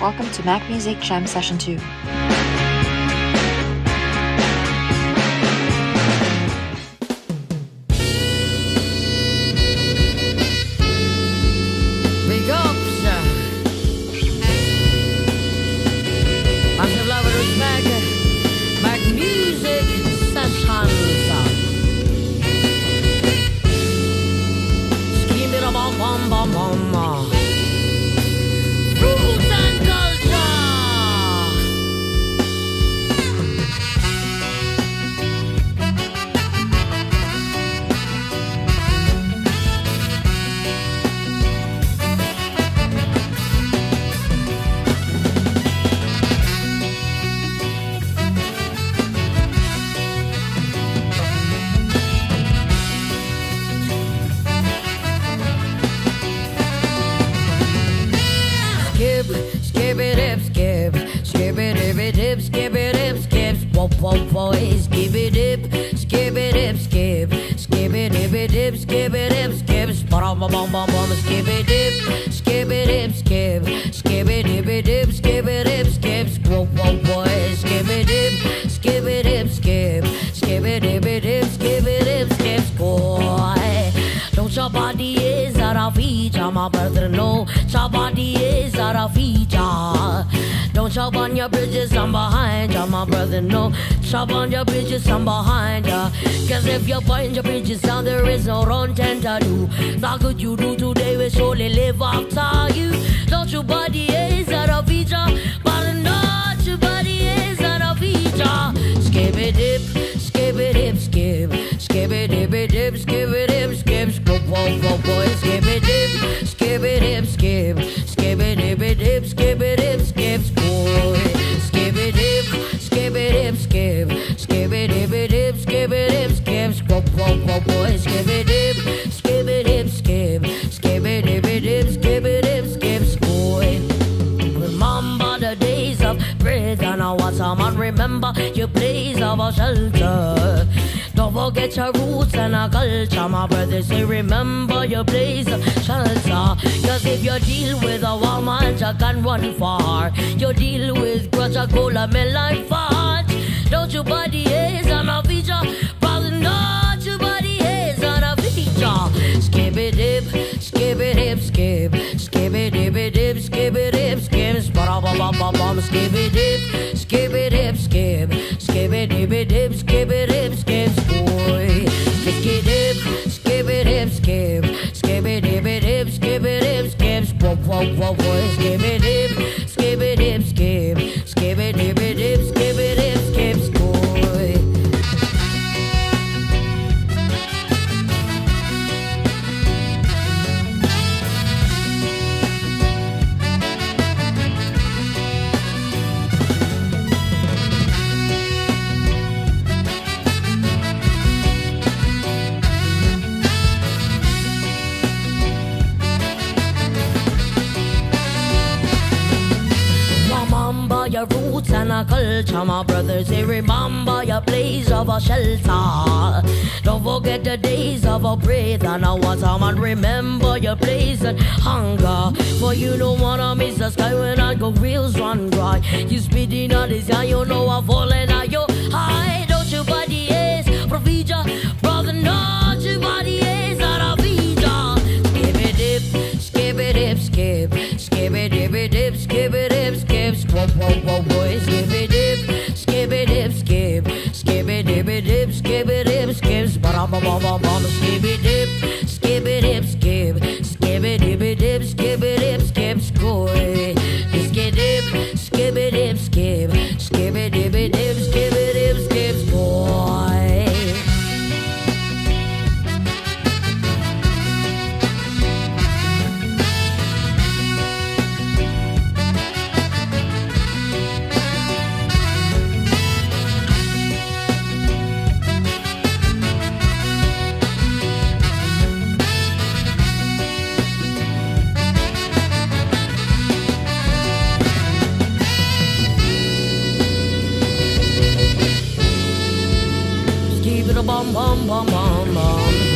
Welcome to Mac Music Jam Session 2. Big whoop whoop skip it dip, skip it dip, skip, skip it dip it dip, skip it dip, skip, bum bum bum bum bum, skip it dip, skip it dip, skip, skip it dip it dip, skip it dip, skip, whoop whoop boy, skip it dip, skip it dip, skip, skip it dip it dip, skip it dip, skip, boy. Don't your body is out of feature, my brother. No, your body is out of feature. Chop on your bridges, I'm behind ya, my brother. No, chop on your bridges, I'm behind ya. Cause if you burn your bridges down, there is no tend to do. The good you do today will surely live after you. Don't your body eh, is out of feature, but not whoa, boy, skip dip, skip it dip, dip dip, skip dip, skip, boy. Remember the days of prison or what someone remember your place of a shelter. Don't forget your roots and our culture, my brothers. Say remember your place of shelter. Cause if you deal with a woman, you can run far. You deal with grudge, a cola, melon fart. Don't your body is on a feature, skip, whoa whoa whoa skip it dip, skip it dip, skip, your roots and our culture, my brothers. Say, remember your place of a shelter. Don't forget the days of a breath and a water, man. Remember your place and hunger. For you don't wanna miss the sky when I go wheels run dry. You speeding on this guy, you know falling whoa whoa whoa a bum bum bum bum bum.